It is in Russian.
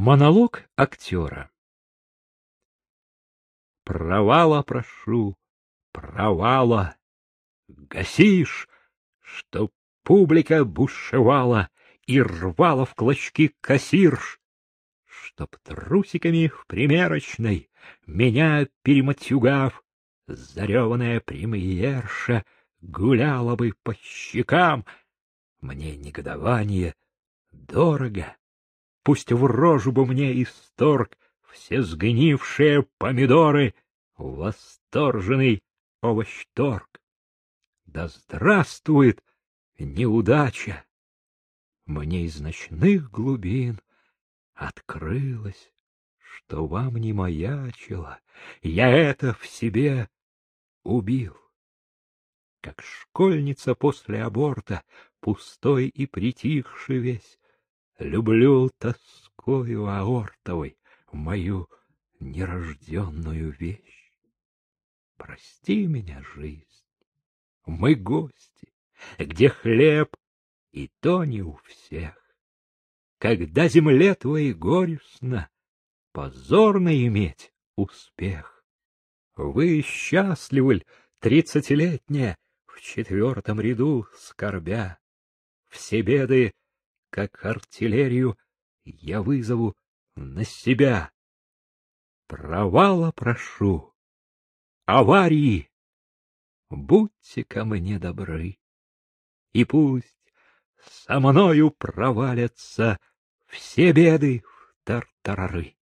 Монолог актера Провала прошу, провала, гасишь, чтоб публика бушевала и рвала в клочки кассирш, чтоб трусиками в примерочной меня перематюгав, зареванная премьерша гуляла бы по щекам. Мне негодование дорого, пусть в рожу бы мне исторг все сгнившие помидоры, восторженный овощторг. Да здравствует неудача! Мне из ночных глубин открылось, что вам не маячило, я это в себе убил. Как школьница после аборта, пустой и притихший весь, люблю тоскою аортовой мою нерожденную вещь. Прости меня, жизнь, мы гости, где хлеб, и то не у всех. Когда земле твоей горестно, позорно иметь успех. Вы счастливы тридцатилетняя, в четвертом ряду скорбя? Все беды, как артиллерию, я вызову на себя. Провала прошу, аварии, будьте ко мне добры, и пусть со мною провалятся все беды в тартарары.